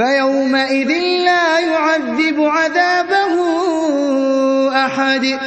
فيومئذ لا يعذب عذابه أحد.